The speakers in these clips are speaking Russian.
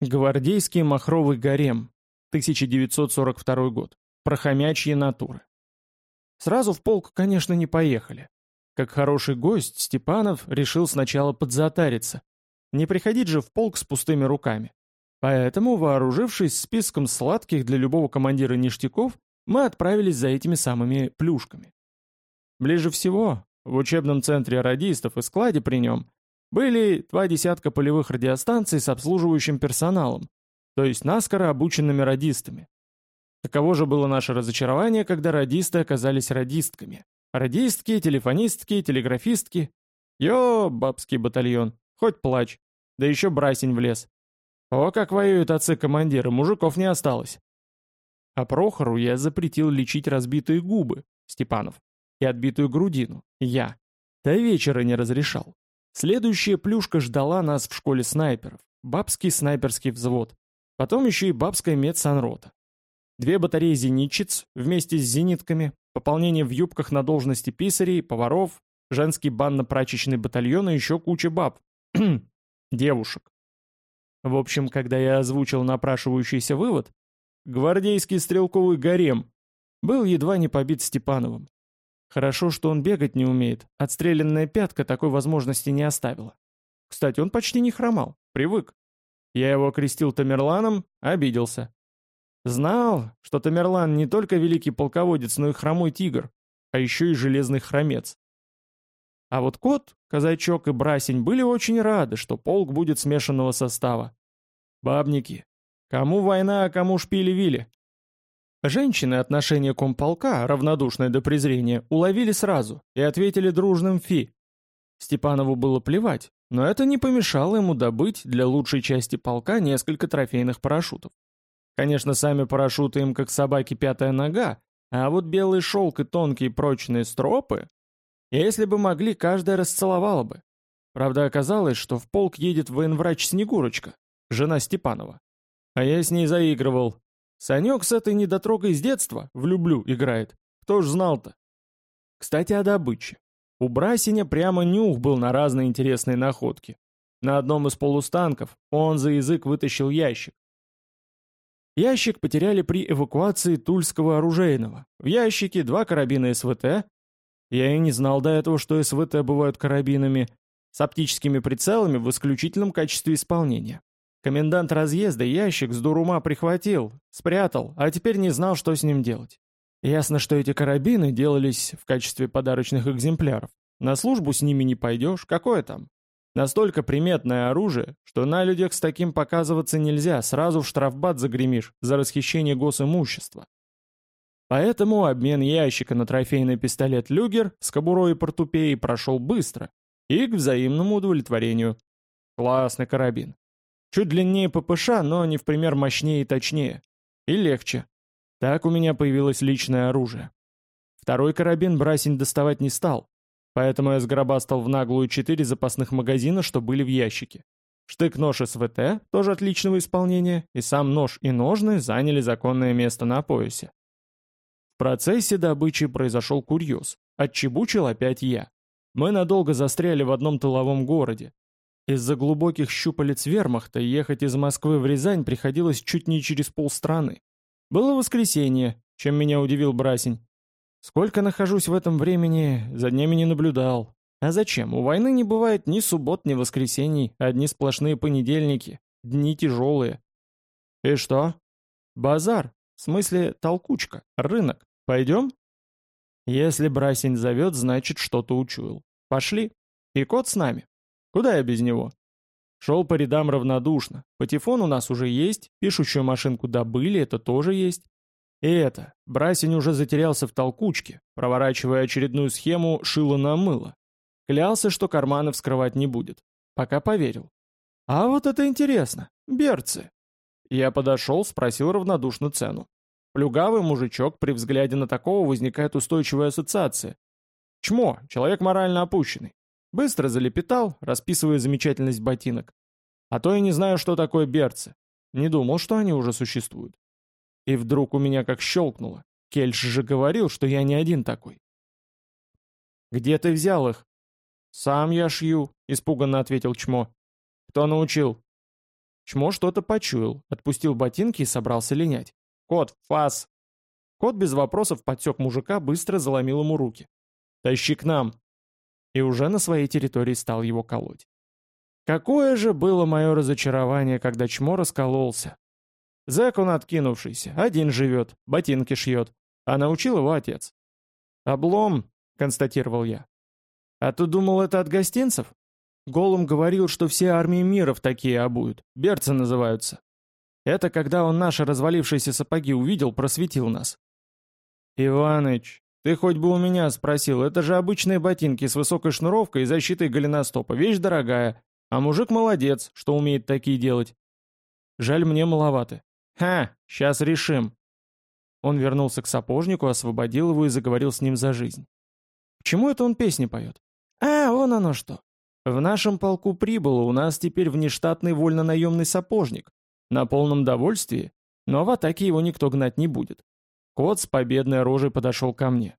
Гвардейский махровый гарем, 1942 год. Прохомячьи натуры. Сразу в полк, конечно, не поехали. Как хороший гость, Степанов решил сначала подзатариться. Не приходить же в полк с пустыми руками. Поэтому, вооружившись списком сладких для любого командира ништяков, мы отправились за этими самыми плюшками. Ближе всего, в учебном центре радистов и складе при нем, были два десятка полевых радиостанций с обслуживающим персоналом, то есть наскоро обученными радистами. Таково же было наше разочарование, когда радисты оказались радистками. Радистки, телефонистки, телеграфистки. Йо, бабский батальон, хоть плачь. Да еще брасень в лес. О, как воюют отцы-командиры, мужиков не осталось. А Прохору я запретил лечить разбитые губы, Степанов, и отбитую грудину, я. До вечера не разрешал. Следующая плюшка ждала нас в школе снайперов, бабский снайперский взвод. Потом еще и бабская медсанрота. Две батареи зенитчиц вместе с зенитками, пополнение в юбках на должности писарей, поваров, женский банно-прачечный батальон и еще куча баб. Девушек. В общем, когда я озвучил напрашивающийся вывод, гвардейский стрелковый гарем был едва не побит Степановым. Хорошо, что он бегать не умеет, отстрелянная пятка такой возможности не оставила. Кстати, он почти не хромал, привык. Я его окрестил Тамерланом, обиделся. Знал, что Тамерлан не только великий полководец, но и хромой тигр, а еще и железный хромец. А вот кот, казачок и брасень были очень рады, что полк будет смешанного состава. Бабники. Кому война, а кому шпили-вили. Женщины отношение комполка, равнодушное до презрения, уловили сразу и ответили дружным «фи». Степанову было плевать, но это не помешало ему добыть для лучшей части полка несколько трофейных парашютов. Конечно, сами парашюты им как собаки пятая нога, а вот белый шелк и тонкие прочные стропы если бы могли, каждая расцеловала бы. Правда, оказалось, что в полк едет военврач Снегурочка, жена Степанова. А я с ней заигрывал. Санек с этой недотрогой с детства «влюблю» играет. Кто ж знал-то? Кстати, о добыче. У Брасиня прямо нюх был на разные интересные находки. На одном из полустанков он за язык вытащил ящик. Ящик потеряли при эвакуации Тульского оружейного. В ящике два карабина СВТ, я и не знал до этого, что СВТ бывают карабинами с оптическими прицелами в исключительном качестве исполнения. Комендант разъезда ящик с дурума прихватил, спрятал, а теперь не знал, что с ним делать. Ясно, что эти карабины делались в качестве подарочных экземпляров. На службу с ними не пойдешь, какое там? Настолько приметное оружие, что на людях с таким показываться нельзя, сразу в штрафбат загремишь за расхищение госимущества. Поэтому обмен ящика на трофейный пистолет «Люгер» с кобурой и портупеей прошел быстро и к взаимному удовлетворению. Классный карабин. Чуть длиннее ППШ, но не в пример мощнее и точнее. И легче. Так у меня появилось личное оружие. Второй карабин Брасень доставать не стал, поэтому я сгробастал в наглую четыре запасных магазина, что были в ящике. Штык-нож СВТ, тоже отличного исполнения, и сам нож и ножны заняли законное место на поясе процессе добычи произошел курьез. Отчебучил опять я. Мы надолго застряли в одном тыловом городе. Из-за глубоких щупалец вермахта ехать из Москвы в Рязань приходилось чуть не через полстраны. Было воскресенье, чем меня удивил Брасень. Сколько нахожусь в этом времени, за днями не наблюдал. А зачем? У войны не бывает ни суббот, ни воскресений, одни сплошные понедельники, дни тяжелые. И что? Базар, в смысле толкучка, рынок. Пойдем? Если Брасень зовет, значит, что-то учуял. Пошли. И кот с нами. Куда я без него? Шел по рядам равнодушно. Патефон у нас уже есть, пишущую машинку добыли, это тоже есть. И это, Брасень уже затерялся в толкучке, проворачивая очередную схему шило на мыло. Клялся, что карманы вскрывать не будет. Пока поверил. А вот это интересно. Берцы. Я подошел, спросил равнодушно цену. Плюгавый мужичок, при взгляде на такого возникает устойчивая ассоциация. Чмо, человек морально опущенный. Быстро залепетал, расписывая замечательность ботинок. А то я не знаю, что такое берцы. Не думал, что они уже существуют. И вдруг у меня как щелкнуло. Кельш же говорил, что я не один такой. «Где ты взял их?» «Сам я шью», — испуганно ответил Чмо. «Кто научил?» Чмо что-то почуял, отпустил ботинки и собрался линять. «Кот, фас!» Кот без вопросов подсек мужика, быстро заломил ему руки. «Тащи к нам!» И уже на своей территории стал его колоть. Какое же было мое разочарование, когда чмо раскололся. Зэк он откинувшийся, один живет, ботинки шьет, а научил его отец. «Облом», — констатировал я. «А ты думал, это от гостинцев?» Голум говорил, что все армии миров такие обуют, берцы называются. Это когда он наши развалившиеся сапоги увидел, просветил нас. «Иваныч, ты хоть бы у меня спросил, это же обычные ботинки с высокой шнуровкой и защитой голеностопа, вещь дорогая, а мужик молодец, что умеет такие делать. Жаль, мне маловато. Ха, сейчас решим». Он вернулся к сапожнику, освободил его и заговорил с ним за жизнь. Почему это он песни поет? А, вон оно что. В нашем полку прибыло, у нас теперь внештатный вольно-наемный сапожник. На полном довольствии, но в атаке его никто гнать не будет. Кот с победной рожей подошел ко мне.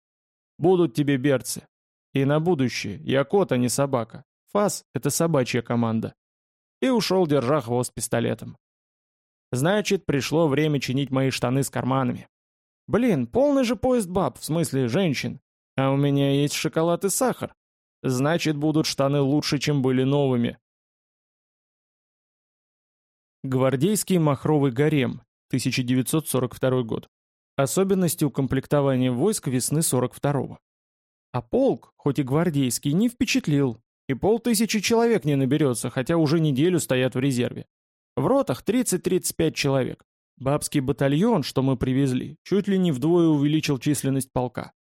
«Будут тебе берцы. И на будущее, я кот, а не собака. Фас — это собачья команда». И ушел, держа хвост пистолетом. Значит, пришло время чинить мои штаны с карманами. Блин, полный же поезд баб, в смысле женщин. А у меня есть шоколад и сахар. Значит, будут штаны лучше, чем были новыми. Гвардейский махровый гарем, 1942 год. Особенности укомплектования войск весны 42-го. А полк, хоть и гвардейский, не впечатлил, и полтысячи человек не наберется, хотя уже неделю стоят в резерве. В ротах 30-35 человек. Бабский батальон, что мы привезли, чуть ли не вдвое увеличил численность полка.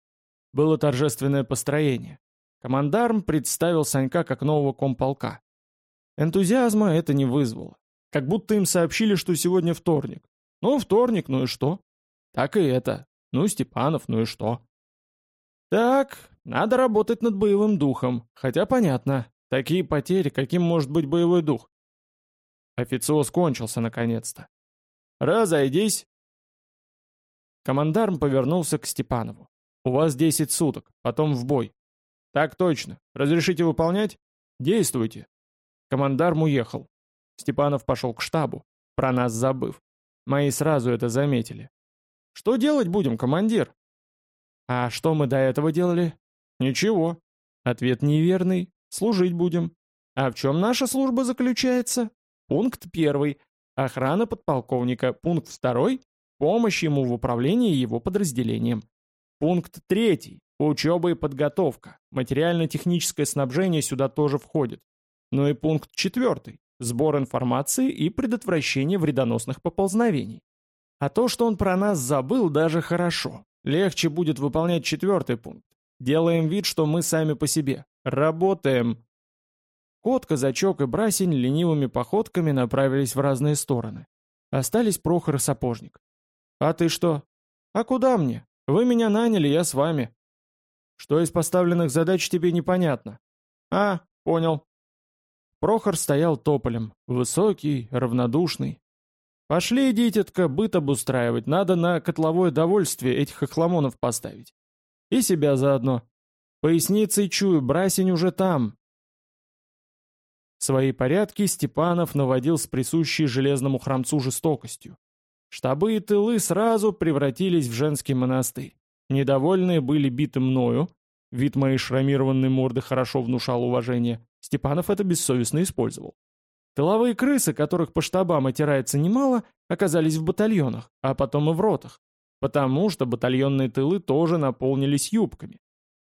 Было торжественное построение. Командарм представил Санька как нового комполка. Энтузиазма это не вызвало. Как будто им сообщили, что сегодня вторник. Ну, вторник, ну и что? Так и это. Ну, Степанов, ну и что? Так, надо работать над боевым духом. Хотя понятно, такие потери, каким может быть боевой дух? Официоз кончился наконец-то. «Разойдись!» Командарм повернулся к Степанову. «У вас 10 суток, потом в бой». «Так точно. Разрешите выполнять?» «Действуйте». Командарм уехал. Степанов пошел к штабу, про нас забыв. Мои сразу это заметили. Что делать будем, командир? А что мы до этого делали? Ничего. Ответ неверный. Служить будем. А в чем наша служба заключается? Пункт первый. Охрана подполковника. Пункт второй. Помощь ему в управлении его подразделением. Пункт третий. Учеба и подготовка. Материально-техническое снабжение сюда тоже входит. Ну и пункт четвертый. Сбор информации и предотвращение вредоносных поползновений. А то, что он про нас забыл, даже хорошо. Легче будет выполнять четвертый пункт. Делаем вид, что мы сами по себе. Работаем. Кот, казачок и брасень ленивыми походками направились в разные стороны. Остались Прохор и Сапожник. «А ты что?» «А куда мне? Вы меня наняли, я с вами». «Что из поставленных задач тебе непонятно?» «А, понял». Прохор стоял тополем, высокий, равнодушный, Пошли, дитятка, быт обустраивать, надо на котловое довольствие этих охламонов поставить. И себя заодно. Поясницей чую, брасень уже там. Свои порядки Степанов наводил с присущей железному храмцу жестокостью. Штабы и тылы сразу превратились в женский монастырь. Недовольные были биты мною, вид моей шрамированной морды хорошо внушал уважение, Степанов это бессовестно использовал. Тыловые крысы, которых по штабам отирается немало, оказались в батальонах, а потом и в ротах, потому что батальонные тылы тоже наполнились юбками.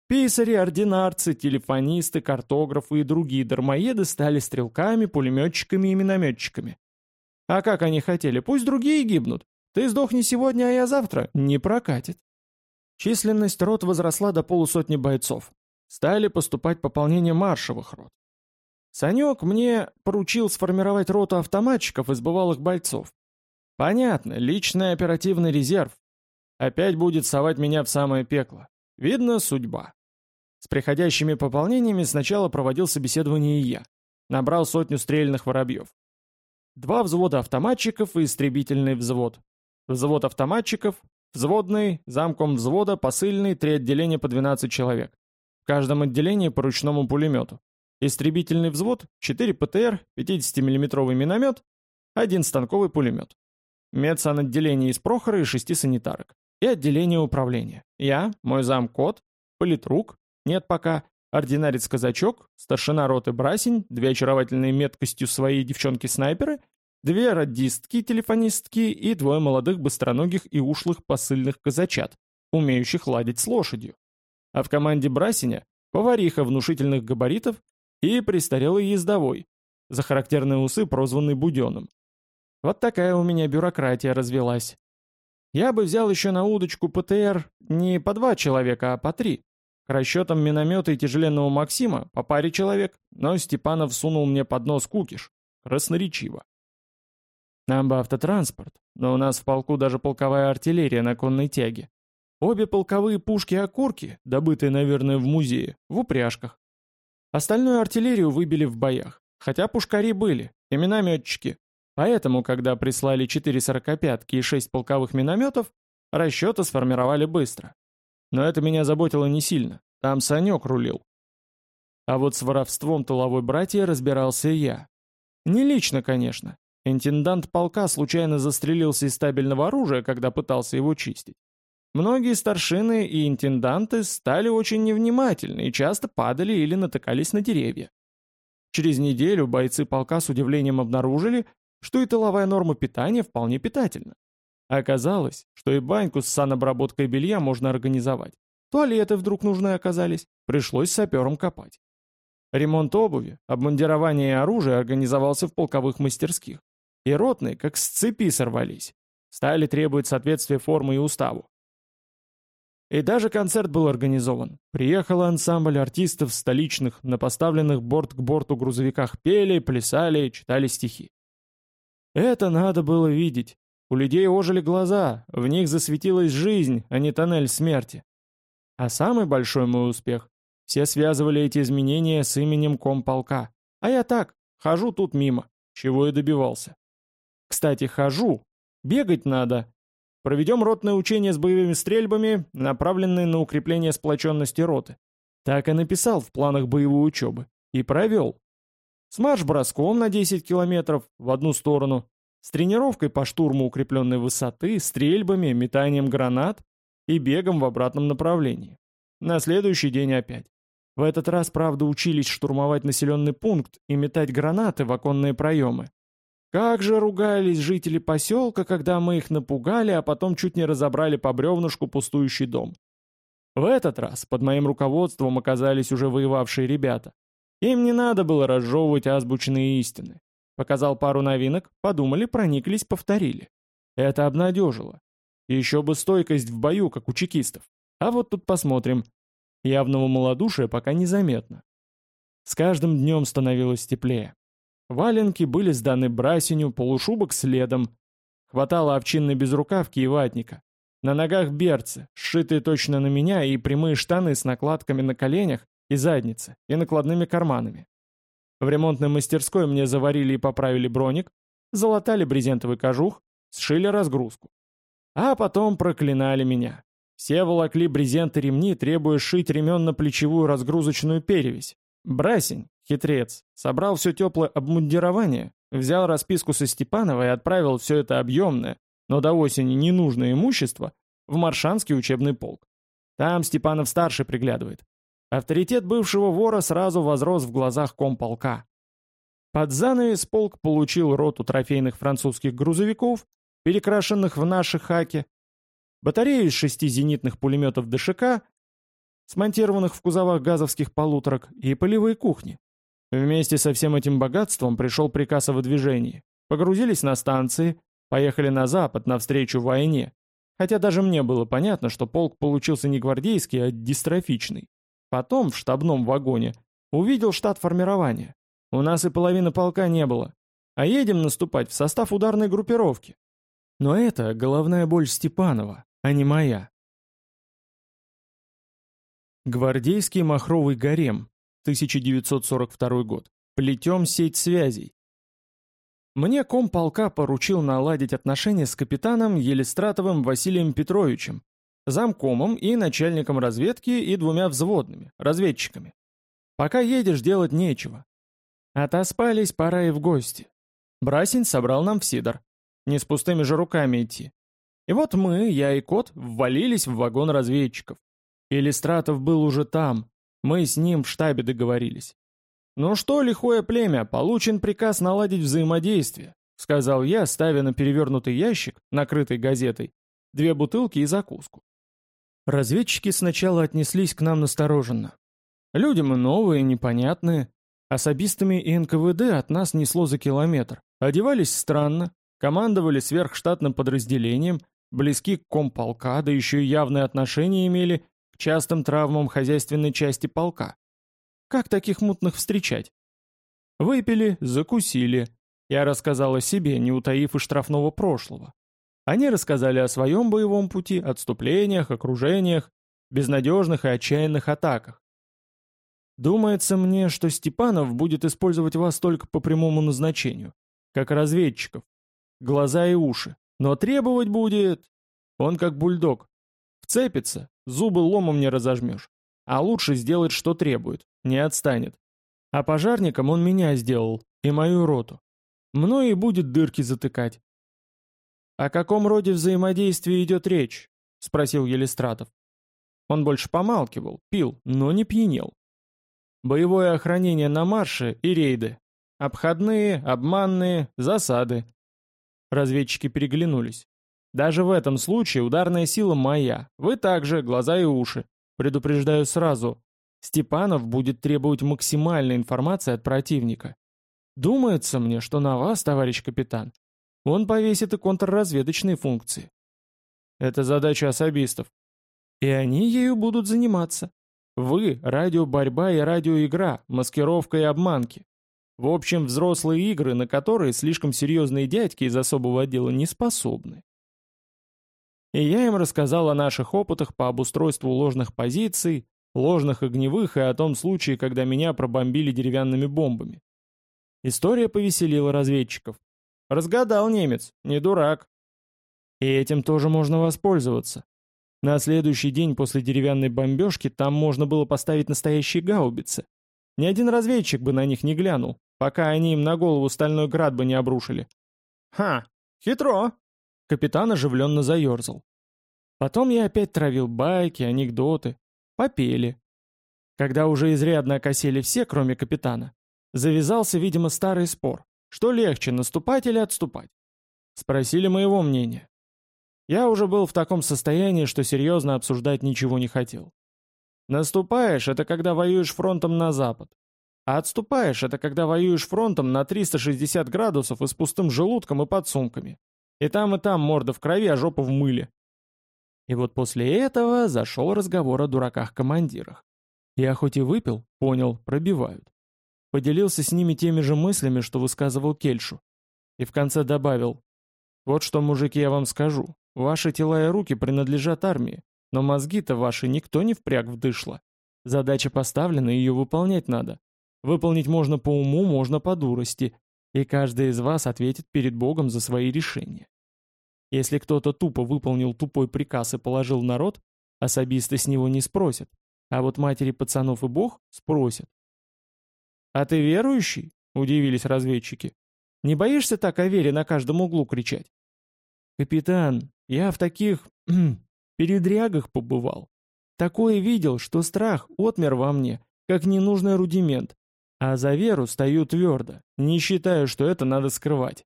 Писари, ординарцы, телефонисты, картографы и другие дармоеды стали стрелками, пулеметчиками и минометчиками. А как они хотели, пусть другие гибнут. Ты сдохни сегодня, а я завтра. Не прокатит. Численность рот возросла до полусотни бойцов. Стали поступать пополнения маршевых рот. Санек мне поручил сформировать роту автоматчиков из бывалых бойцов. Понятно, личный оперативный резерв. Опять будет совать меня в самое пекло. Видно, судьба. С приходящими пополнениями сначала проводил собеседование я. Набрал сотню стрельных воробьев. Два взвода автоматчиков и истребительный взвод. Взвод автоматчиков, взводный, замком взвода, посыльный, три отделения по 12 человек. В каждом отделении по ручному пулемету. Истребительный взвод, 4 ПТР, 50 миллиметровый миномет, один станковый пулемет. Медсанотделение из Прохора и шести санитарок. И отделение управления. Я, мой зам Кот, политрук, нет пока, ординарец-казачок, старшина роты Брасень, две очаровательные меткостью своей девчонки-снайперы, две радистки-телефонистки и двое молодых быстроногих и ушлых посыльных казачат, умеющих ладить с лошадью. А в команде Брасеня повариха внушительных габаритов и престарелый ездовой, за характерные усы прозванный Буденным. Вот такая у меня бюрократия развелась. Я бы взял еще на удочку ПТР не по два человека, а по три. К расчетам миномета и тяжеленного Максима по паре человек, но Степанов сунул мне под нос кукиш. Красноречиво. Нам бы автотранспорт, но у нас в полку даже полковая артиллерия на конной тяге. Обе полковые пушки-окурки, добытые, наверное, в музее, в упряжках. Остальную артиллерию выбили в боях, хотя пушкари были, и минометчики. Поэтому, когда прислали 4 сорокопятки и 6 полковых минометов, расчеты сформировали быстро. Но это меня заботило не сильно, там Санек рулил. А вот с воровством тыловой братья разбирался я. Не лично, конечно. Интендант полка случайно застрелился из стабильного оружия, когда пытался его чистить. Многие старшины и интенданты стали очень невнимательны и часто падали или натыкались на деревья. Через неделю бойцы полка с удивлением обнаружили, что и тыловая норма питания вполне питательна. Оказалось, что и баньку с санобработкой белья можно организовать. Туалеты вдруг нужны оказались, пришлось сапером копать. Ремонт обуви, обмундирование и оружия организовался в полковых мастерских. И ротные, как с цепи сорвались. Стали требовать соответствия формы и уставу. И даже концерт был организован. Приехал ансамбль артистов столичных, на поставленных борт к борту грузовиках пели, плясали, читали стихи. Это надо было видеть. У людей ожили глаза, в них засветилась жизнь, а не тоннель смерти. А самый большой мой успех — все связывали эти изменения с именем комполка. А я так, хожу тут мимо, чего и добивался. Кстати, хожу. Бегать надо, Проведем ротное учение с боевыми стрельбами, направленные на укрепление сплоченности роты. Так и написал в планах боевой учебы. И провел. С марш-броском на 10 километров в одну сторону, с тренировкой по штурму укрепленной высоты, стрельбами, метанием гранат и бегом в обратном направлении. На следующий день опять. В этот раз, правда, учились штурмовать населенный пункт и метать гранаты в оконные проемы. Как же ругались жители поселка, когда мы их напугали, а потом чуть не разобрали по бревнышку пустующий дом. В этот раз под моим руководством оказались уже воевавшие ребята. Им не надо было разжевывать азбучные истины. Показал пару новинок, подумали, прониклись, повторили. Это обнадежило. Еще бы стойкость в бою, как у чекистов. А вот тут посмотрим. Явного малодушия пока незаметно. С каждым днем становилось теплее. Валенки были сданы брасеню, полушубок следом. Хватало овчинной безрукавки и ватника. На ногах берцы, сшитые точно на меня, и прямые штаны с накладками на коленях и заднице, и накладными карманами. В ремонтной мастерской мне заварили и поправили броник, залатали брезентовый кожух, сшили разгрузку. А потом проклинали меня. Все волокли брезент и ремни, требуя шить ременно-плечевую разгрузочную перевязь. Брасень, Хитрец. Собрал все теплое обмундирование, взял расписку со Степанова и отправил все это объемное, но до осени ненужное имущество в Маршанский учебный полк. Там Степанов-старший приглядывает. Авторитет бывшего вора сразу возрос в глазах комполка. Под занавес полк получил роту трофейных французских грузовиков, перекрашенных в наши хаки, батарею из шести зенитных пулеметов ДШК, смонтированных в кузовах газовских полуторок, и полевые кухни. Вместе со всем этим богатством пришел приказ о выдвижении. Погрузились на станции, поехали на запад навстречу войне. Хотя даже мне было понятно, что полк получился не гвардейский, а дистрофичный. Потом в штабном вагоне увидел штат формирования. У нас и половины полка не было. А едем наступать в состав ударной группировки. Но это головная боль Степанова, а не моя. Гвардейский махровый гарем, 1942 год. Плетем сеть связей. Мне комполка поручил наладить отношения с капитаном Елистратовым Василием Петровичем, замкомом и начальником разведки и двумя взводными, разведчиками. Пока едешь, делать нечего. Отоспались, пора и в гости. Брасень собрал нам в сидор. Не с пустыми же руками идти. И вот мы, я и кот, ввалились в вагон разведчиков. Иллистратов был уже там. Мы с ним в штабе договорились. «Ну что, лихое племя, получен приказ наладить взаимодействие», сказал я, ставя на перевернутый ящик, накрытый газетой, две бутылки и закуску. Разведчики сначала отнеслись к нам настороженно. Люди мы новые, непонятные. Особистами и НКВД от нас несло за километр. Одевались странно, командовали сверхштатным подразделением, близки к комполка, да еще и явные отношения имели частым травмам хозяйственной части полка. Как таких мутных встречать? Выпили, закусили. Я рассказал о себе, не утаив и штрафного прошлого. Они рассказали о своем боевом пути, отступлениях, окружениях, безнадежных и отчаянных атаках. Думается мне, что Степанов будет использовать вас только по прямому назначению, как разведчиков, глаза и уши, но требовать будет... Он как бульдог. Вцепится, зубы ломом не разожмешь. А лучше сделать, что требует, не отстанет. А пожарником он меня сделал, и мою роту. Мною и будет дырки затыкать. «О каком роде взаимодействия идет речь?» — спросил Елистратов. Он больше помалкивал, пил, но не пьянел. Боевое охранение на марше и рейды. Обходные, обманные, засады. Разведчики переглянулись. Даже в этом случае ударная сила моя. Вы также, глаза и уши. Предупреждаю сразу. Степанов будет требовать максимальной информации от противника. Думается мне, что на вас, товарищ капитан, он повесит и контрразведочные функции. Это задача особистов. И они ею будут заниматься. Вы – радиоборьба и радиоигра, маскировка и обманки. В общем, взрослые игры, на которые слишком серьезные дядьки из особого отдела не способны. И я им рассказал о наших опытах по обустройству ложных позиций, ложных огневых и о том случае, когда меня пробомбили деревянными бомбами. История повеселила разведчиков. Разгадал немец, не дурак. И этим тоже можно воспользоваться. На следующий день после деревянной бомбежки там можно было поставить настоящие гаубицы. Ни один разведчик бы на них не глянул, пока они им на голову стальной град бы не обрушили. «Ха, хитро!» Капитан оживленно заерзал. Потом я опять травил байки, анекдоты. Попели. Когда уже изрядно окосели все, кроме капитана, завязался, видимо, старый спор. Что легче, наступать или отступать? Спросили моего мнения. Я уже был в таком состоянии, что серьезно обсуждать ничего не хотел. Наступаешь — это когда воюешь фронтом на запад. А отступаешь — это когда воюешь фронтом на 360 градусов и с пустым желудком и подсумками. И там, и там морда в крови, а жопа в мыле. И вот после этого зашел разговор о дураках-командирах. Я хоть и выпил, понял, пробивают. Поделился с ними теми же мыслями, что высказывал Кельшу. И в конце добавил, «Вот что, мужики, я вам скажу. Ваши тела и руки принадлежат армии, но мозги-то ваши никто не впряг в дышло. Задача поставлена, ее выполнять надо. Выполнить можно по уму, можно по дурости, и каждый из вас ответит перед Богом за свои решения. Если кто-то тупо выполнил тупой приказ и положил народ, особисты с него не спросят, а вот матери пацанов и Бог спросят. «А ты верующий?» — удивились разведчики. «Не боишься так о вере на каждом углу кричать?» «Капитан, я в таких передрягах побывал. Такое видел, что страх отмер во мне, как ненужный рудимент. А за веру стою твердо, не считаю, что это надо скрывать.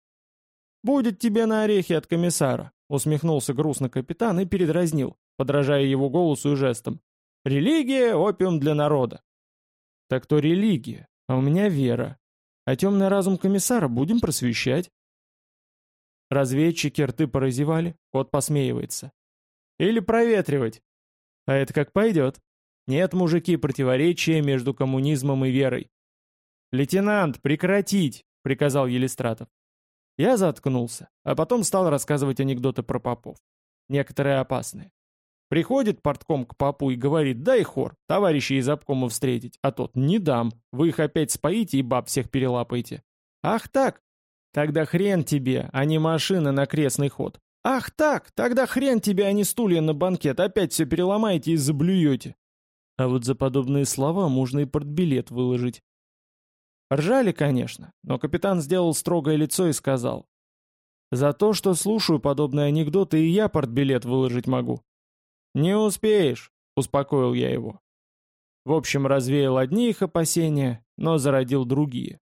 «Будет тебе на орехи от комиссара», — усмехнулся грустно капитан и передразнил, подражая его голосу и жестам. «Религия — опиум для народа». «Так то религия, а у меня вера. А темный разум комиссара будем просвещать». Разведчики рты поразевали, кот посмеивается. Или проветривать. А это как пойдет. Нет, мужики, противоречия между коммунизмом и верой. «Лейтенант, прекратить!» — приказал Елистратов. Я заткнулся, а потом стал рассказывать анекдоты про попов. Некоторые опасные. Приходит портком к попу и говорит, дай хор, товарищей из обкома встретить, а тот, не дам, вы их опять споите и баб всех перелапаете. Ах так, Тогда хрен тебе, а не машина на крестный ход. Ах так, тогда хрен тебе, а не стулья на банкет, опять все переломаете и заблюете. А вот за подобные слова можно и портбилет выложить. Ржали, конечно, но капитан сделал строгое лицо и сказал. «За то, что слушаю подобные анекдоты, и я портбилет выложить могу». «Не успеешь», — успокоил я его. В общем, развеял одни их опасения, но зародил другие.